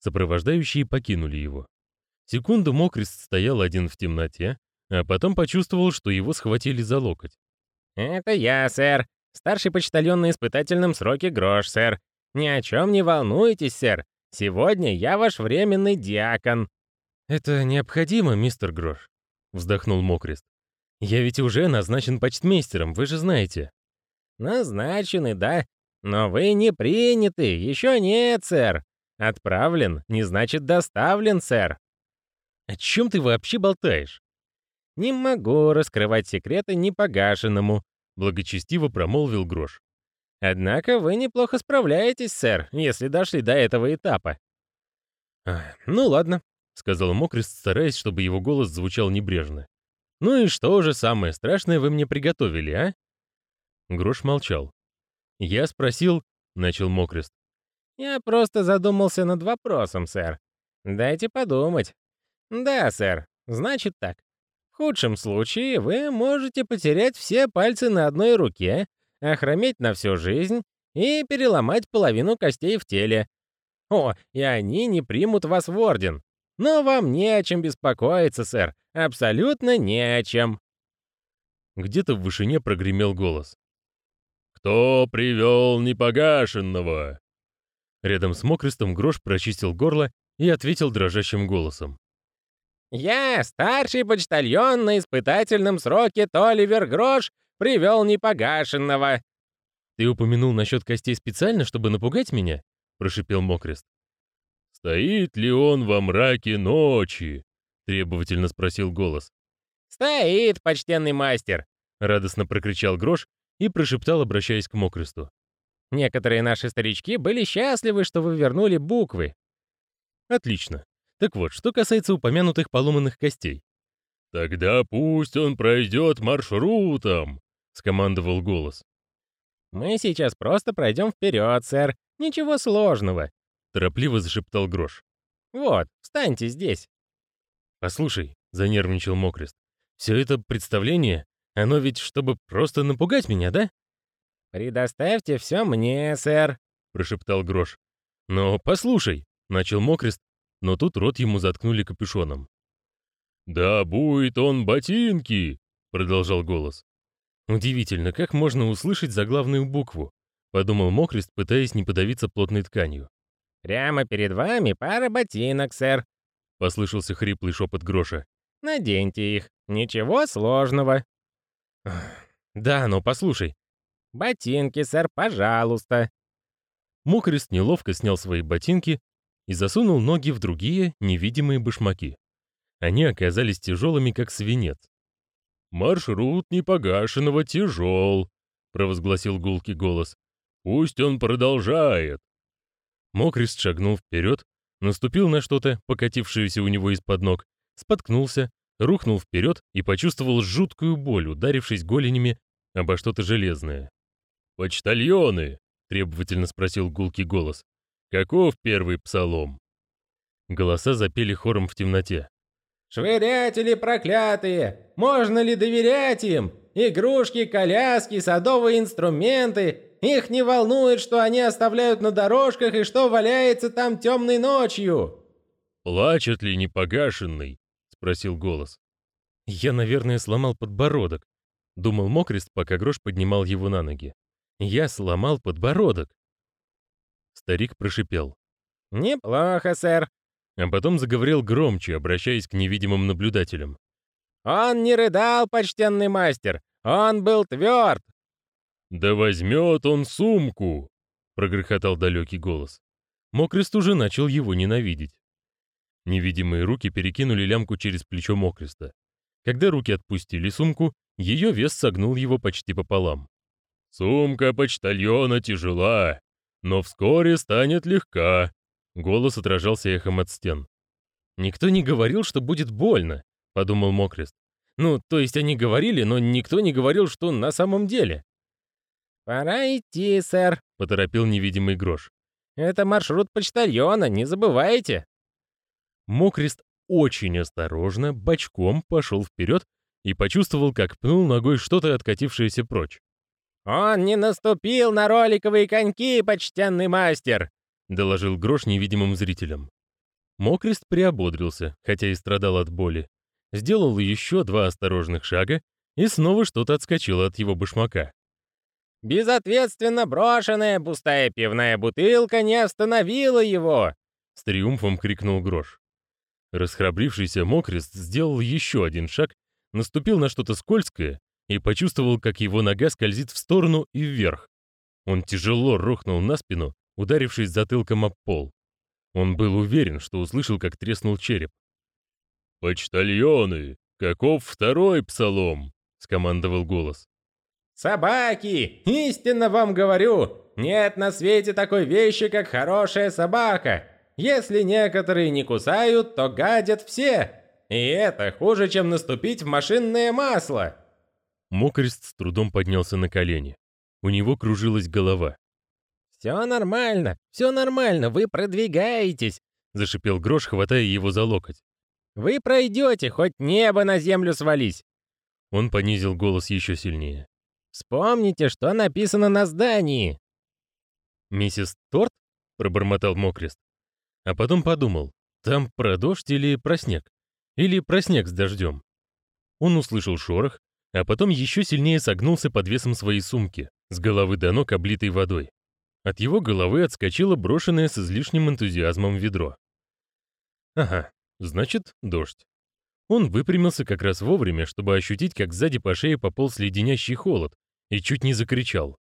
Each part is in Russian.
Сопровождающие покинули его. Секунду Мокрест стоял один в темноте, а потом почувствовал, что его схватили за локоть. «Это я, сэр. Старший почтальон на испытательном сроке Грош, сэр. Ни о чем не волнуйтесь, сэр. Сегодня я ваш временный диакон». «Это необходимо, мистер Грош», — вздохнул Мокрест. «Я ведь уже назначен почтмейстером, вы же знаете». «Назначены, да? Но вы не приняты, еще нет, сэр. Отправлен не значит доставлен, сэр». «О чем ты вообще болтаешь?» «Не могу раскрывать секреты непогашенному», — благочестиво промолвил Грош. «Однако вы неплохо справляетесь, сэр, если дошли до этого этапа». «Ну ладно», — сказал Мокрест, стараясь, чтобы его голос звучал небрежно. «Ну и что же самое страшное вы мне приготовили, а?» Грош молчал. «Я спросил...» — начал Мокрест. «Я просто задумался над вопросом, сэр. Дайте подумать. Да, сэр, значит так. В худшем случае вы можете потерять все пальцы на одной руке, охрометь на всю жизнь и переломать половину костей в теле. О, и они не примут вас в орден. Но вам не о чем беспокоиться, сэр. Абсолютно не о чем. Где-то в вышине прогремел голос. «Кто привел непогашенного?» Рядом с Мокрестом Грош прочистил горло и ответил дрожащим голосом. Я, старший почтальон на испытательном сроке Толивер Грош, привел непогашенного». «Ты упомянул насчет костей специально, чтобы напугать меня?» — прошипел Мокрест. «Стоит ли он во мраке ночи?» — требовательно спросил голос. «Стоит, почтенный мастер!» — радостно прокричал Грош и прошептал, обращаясь к Мокресту. «Некоторые наши старички были счастливы, что вы вернули буквы». «Отлично. Так вот, что касается упомянутых поломанных костей. «Тогда пусть он пройдет маршрутом», — скомандовал голос. «Мы сейчас просто пройдем вперед, сэр. Ничего сложного», — торопливо зашептал Грош. «Вот, встаньте здесь». «Послушай», — занервничал Мокрест, — «все это представление, оно ведь чтобы просто напугать меня, да?» «Предоставьте все мне, сэр», — прошептал Грош. «Но послушай», — начал Мокрест, но тут рот ему заткнули капюшоном. «Да будет он ботинки!» — продолжал голос. «Удивительно, как можно услышать заглавную букву?» — подумал Мокрест, пытаясь не подавиться плотной тканью. «Прямо перед вами пара ботинок, сэр», — послышался хриплый шепот Гроша. «Наденьте их. Ничего сложного». «Да, но послушай». «Ботинки, сэр, пожалуйста». Мокрест неловко снял свои ботинки и засунул ноги в другие невидимые башмаки. Они оказались тяжелыми, как свинец. «Маршрут непогашенного тяжел», — провозгласил гулкий голос. «Пусть он продолжает». Мокрист шагнул вперед, наступил на что-то, покатившееся у него из-под ног, споткнулся, рухнул вперед и почувствовал жуткую боль, ударившись голенями обо что-то железное. «Почтальоны!» — требовательно спросил гулкий голос. Каков первый псалом? Голоса запели хором в темноте. «Швырятели проклятые! Можно ли доверять им? Игрушки, коляски, садовые инструменты. Их не волнует, что они оставляют на дорожках и что валяется там темной ночью!» «Плачет ли непогашенный?» — спросил голос. «Я, наверное, сломал подбородок», — думал Мокрест, пока Грош поднимал его на ноги. «Я сломал подбородок». Старик прошипел. «Неплохо, сэр». А потом заговорил громче, обращаясь к невидимым наблюдателям. «Он не рыдал, почтенный мастер. Он был тверд». «Да возьмет он сумку!» — прогрохотал далекий голос. Мокрест уже начал его ненавидеть. Невидимые руки перекинули лямку через плечо Мокреста. Когда руки отпустили сумку, ее вес согнул его почти пополам. «Сумка почтальона тяжела, но вскоре станет легка. Голос отражался эхом от стен. Никто не говорил, что будет больно, подумал Мокрест. Ну, то есть они говорили, но никто не говорил, что на самом деле. Пора идти, сэр, поторопил невидимый Грош. Это маршрут почтальона, не забывайте. Мокрест очень осторожно, бочком пошел вперед и почувствовал, как пнул ногой что-то, откатившееся прочь. «Он не наступил на роликовые коньки, почтенный мастер!» — доложил Грош невидимым зрителям. Мокрест приободрился, хотя и страдал от боли. Сделал еще два осторожных шага, и снова что-то отскочило от его башмака. «Безответственно брошенная пустая пивная бутылка не остановила его!» С триумфом крикнул Грош. Расхрабрившийся Мокрест сделал еще один шаг, наступил на что-то скользкое и почувствовал, как его нога скользит в сторону и вверх. Он тяжело рухнул на спину, ударившись затылком об пол. Он был уверен, что услышал, как треснул череп. «Почтальоны! Каков второй псалом?» — скомандовал голос. «Собаки! Истинно вам говорю! Нет на свете такой вещи, как хорошая собака! Если некоторые не кусают, то гадят все! И это хуже, чем наступить в машинное масло!» Мокрест с трудом поднялся на колени. У него кружилась голова. «Все нормально, все нормально, вы продвигаетесь», — зашипел Грош, хватая его за локоть. «Вы пройдете, хоть небо на землю свались». Он понизил голос еще сильнее. «Вспомните, что написано на здании». «Миссис Торт?» — пробормотал Мокрест. А потом подумал, там про дождь или про снег? Или про снег с дождем? Он услышал шорох, а потом еще сильнее согнулся под весом своей сумки, с головы до ног облитой водой. От его головы отскочило брошенное с излишним энтузиазмом ведро. Ага, значит, дождь. Он выпрямился как раз вовремя, чтобы ощутить, как сзади по шее пополз леденящий холод, и чуть не закричал.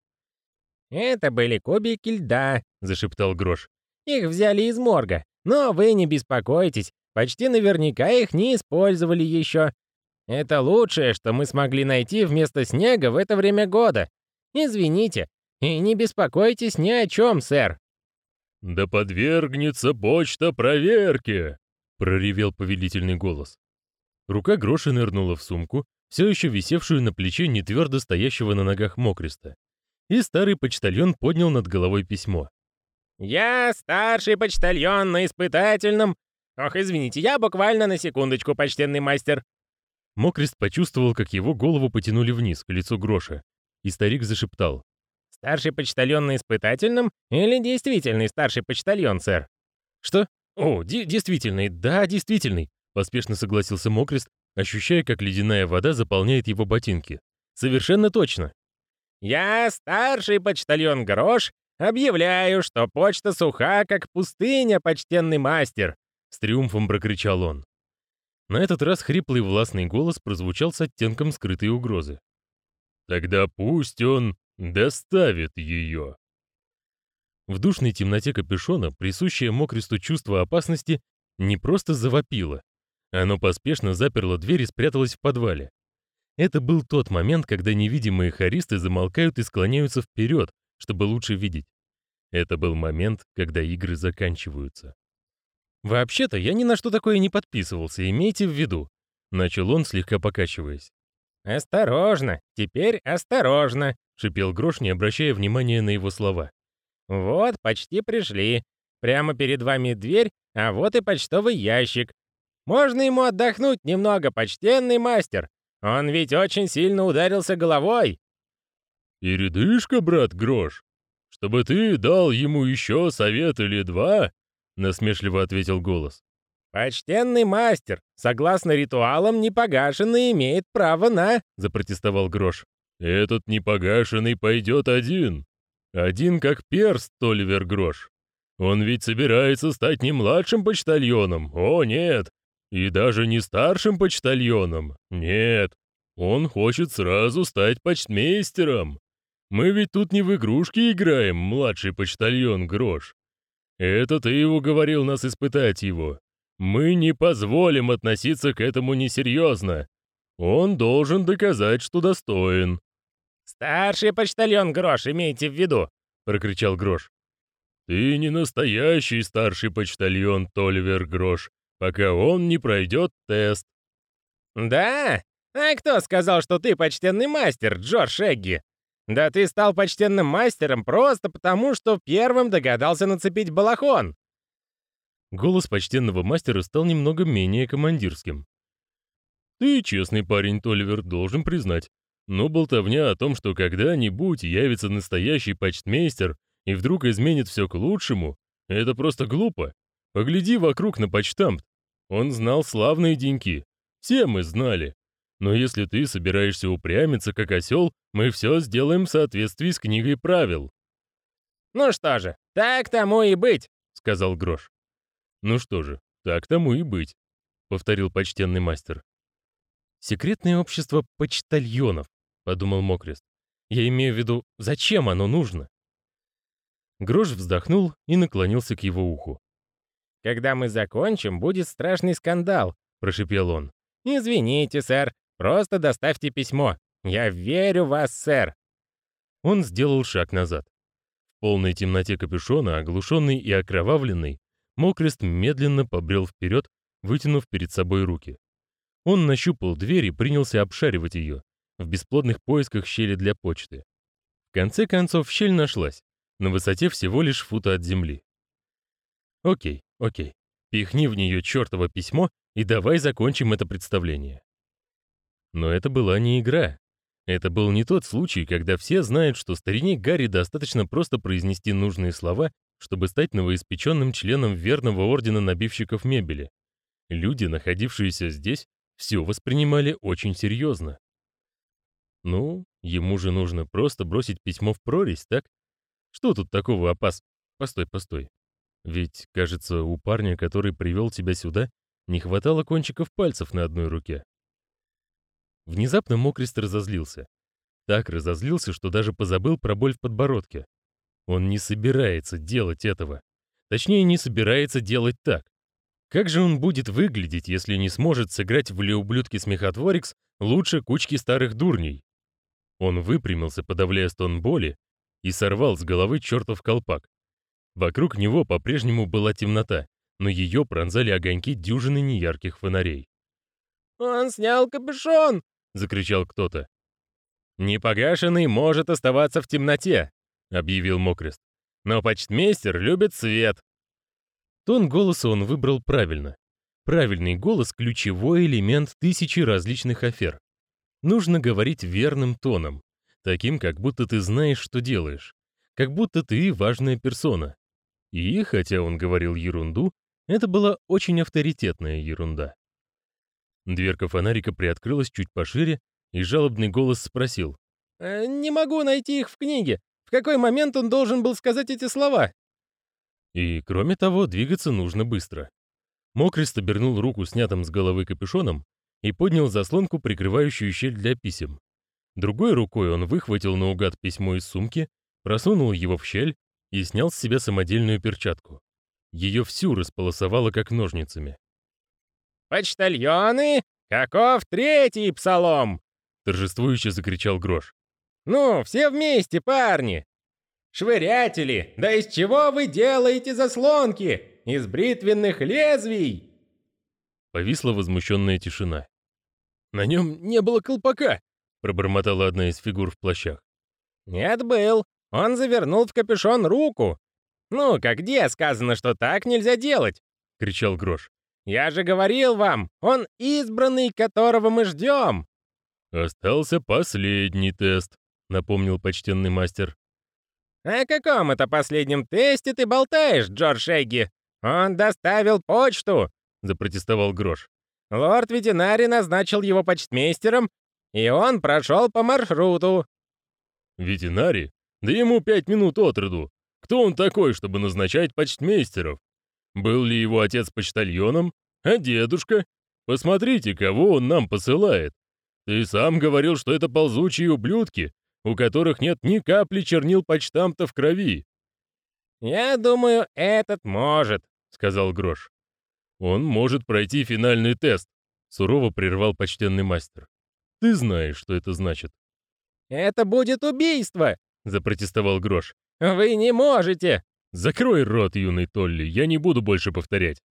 «Это были кубики льда», — зашептал Грош. «Их взяли из морга, но вы не беспокойтесь, почти наверняка их не использовали еще. Это лучшее, что мы смогли найти вместо снега в это время года. Извините, и не беспокойтесь ни о чем, сэр». «Да подвергнется почта проверке!» — проревел повелительный голос. Рука Гроши нырнула в сумку, все еще висевшую на плече нетвердо стоящего на ногах Мокреста, и старый почтальон поднял над головой письмо. «Я старший почтальон на испытательном...» «Ох, извините, я буквально на секундочку, почтенный мастер». Мокрест почувствовал, как его голову потянули вниз, к лицу Гроша, и старик зашептал. Старший почтальон на испытательном или действительный старший почтальон, сэр? Что? О, действительный, да, действительный, поспешно согласился Мокрест, ощущая, как ледяная вода заполняет его ботинки. Совершенно точно. Я, старший почтальон Грош, объявляю, что почта суха, как пустыня, почтенный мастер, с триумфом прокричал он. На этот раз хриплый властный голос прозвучал с оттенком скрытой угрозы. Тогда пусть он доставит ее. В душной темноте капюшона присущее мокресту чувство опасности не просто завопило. Оно поспешно заперло дверь и спряталось в подвале. Это был тот момент, когда невидимые харисты замолкают и склоняются вперед, чтобы лучше видеть. Это был момент, когда игры заканчиваются. «Вообще-то я ни на что такое не подписывался, имейте в виду», — начал он, слегка покачиваясь. «Осторожно, теперь осторожно», — шипел Грош, не обращая внимания на его слова. «Вот, почти пришли. Прямо перед вами дверь, а вот и почтовый ящик. Можно ему отдохнуть немного, почтенный мастер. Он ведь очень сильно ударился головой». «Передышка, брат Грош? Чтобы ты дал ему еще совет или два?» — насмешливо ответил голос. «Почтенный мастер, согласно ритуалам, непогашенный имеет право на...» — запротестовал Грош. «Этот непогашенный пойдет один. Один как перст, Толивер Грош. Он ведь собирается стать не младшим почтальоном, о нет, и даже не старшим почтальоном, нет. Он хочет сразу стать почтмейстером. Мы ведь тут не в игрушки играем, младший почтальон Грош. Это ты его говорил нас испытать его. Мы не позволим относиться к этому несерьезно. Он должен доказать, что достоин». «Старший почтальон Грош, имейте в виду», — прокричал Грош. «Ты не настоящий старший почтальон, Толивер Грош, пока он не пройдет тест». «Да? А кто сказал, что ты почтенный мастер, Джордж Эгги? Да ты стал почтенным мастером просто потому, что первым догадался нацепить балахон. Голос почтенного мастера стал немного менее командирским. «Ты честный парень, Толивер, должен признать. Но болтовня о том, что когда-нибудь явится настоящий почтмейстер и вдруг изменит все к лучшему, это просто глупо. Погляди вокруг на почтамт. Он знал славные деньки. Все мы знали. Но если ты собираешься упрямиться, как осел, мы все сделаем в соответствии с книгой правил». «Ну что же, так тому и быть», — сказал Грош. «Ну что же, так тому и быть», — повторил почтенный мастер. «Секретное общество почтальонов», — подумал Мокрест. «Я имею в виду, зачем оно нужно?» Грош вздохнул и наклонился к его уху. «Когда мы закончим, будет страшный скандал», — прошипел он. «Извините, сэр, просто доставьте письмо. Я верю в вас, сэр». Он сделал шаг назад. В полной темноте капюшона, оглушенный и окровавленный, Мокрест медленно побрел вперед, вытянув перед собой руки. Он нащупал дверь и принялся обшаривать ее, в бесплодных поисках щели для почты. В конце концов, щель нашлась, на высоте всего лишь фута от земли. Окей, окей, пихни в нее чертово письмо и давай закончим это представление. Но это была не игра. Это был не тот случай, когда все знают, что старине Гарри достаточно просто произнести нужные слова, чтобы стать новоиспеченным членом верного ордена набивщиков мебели. Люди, находившиеся здесь, все воспринимали очень серьезно. Ну, ему же нужно просто бросить письмо в прорезь, так? Что тут такого опас... Постой, постой. Ведь, кажется, у парня, который привел тебя сюда, не хватало кончиков пальцев на одной руке. Внезапно Мокрист разозлился. Так разозлился, что даже позабыл про боль в подбородке. Он не собирается делать этого. Точнее, не собирается делать так. Как же он будет выглядеть, если не сможет сыграть в Леублюдке Смехотворикс лучше кучки старых дурней? Он выпрямился, подавляя стон боли, и сорвал с головы чертов колпак. Вокруг него по-прежнему была темнота, но ее пронзали огоньки дюжины неярких фонарей. «Он снял капюшон!» — закричал кто-то. «Непогашенный может оставаться в темноте», — объявил Мокрест. «Но почтмейстер любит свет». Тон голоса он выбрал правильно. Правильный голос — ключевой элемент тысячи различных афер. Нужно говорить верным тоном, таким, как будто ты знаешь, что делаешь, как будто ты важная персона. И, хотя он говорил ерунду, это была очень авторитетная ерунда. Дверка фонарика приоткрылась чуть пошире, и жалобный голос спросил. «Э, «Не могу найти их в книге. В какой момент он должен был сказать эти слова?» И, кроме того, двигаться нужно быстро. Мокрест обернул руку снятым с головы капюшоном и поднял заслонку, прикрывающую щель для писем. Другой рукой он выхватил наугад письмо из сумки, просунул его в щель и снял с себя самодельную перчатку. Ее всю располосовало как ножницами. «Почтальоны, каков третий псалом?» торжествующе закричал Грош. «Ну, все вместе, парни! Швырятели, да из чего вы делаете заслонки? Из бритвенных лезвий!» Повисла возмущенная тишина. «На нем не было колпака!» пробормотала одна из фигур в плащах. «Нет, был. Он завернул в капюшон руку. Ну, как где сказано, что так нельзя делать?» — кричал Грош. «Я же говорил вам, он избранный, которого мы ждем!» «Остался последний тест», — напомнил почтенный мастер. «О каком это последнем тесте ты болтаешь, Джордж Эгги? Он доставил почту!» — запротестовал Грош. «Лорд Ветенари назначил его почтмейстером, и он прошел по маршруту». «Ветенари? Да ему пять минут от роду. Кто он такой, чтобы назначать почтмейстеров? Был ли его отец почтальоном? А дедушка? Посмотрите, кого он нам посылает. Ты сам говорил, что это ползучие ублюдки, у которых нет ни капли чернил почтамта в крови. «Я думаю, этот может», — сказал Грош. «Он может пройти финальный тест», — сурово прервал почтенный мастер. «Ты знаешь, что это значит». «Это будет убийство», — запротестовал Грош. «Вы не можете!» «Закрой рот, юный Толли, я не буду больше повторять.